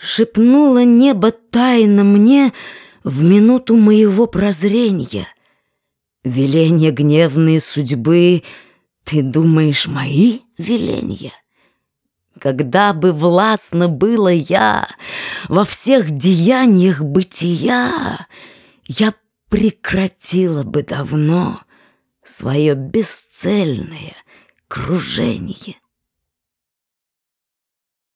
Шепнуло небо тайно мне В минуту моего прозрения. Веления гневные судьбы, Ты думаешь, мои веления? Когда бы властно было я Во всех деяниях бытия, Я прекратила бы давно Свое бесцельное кружение.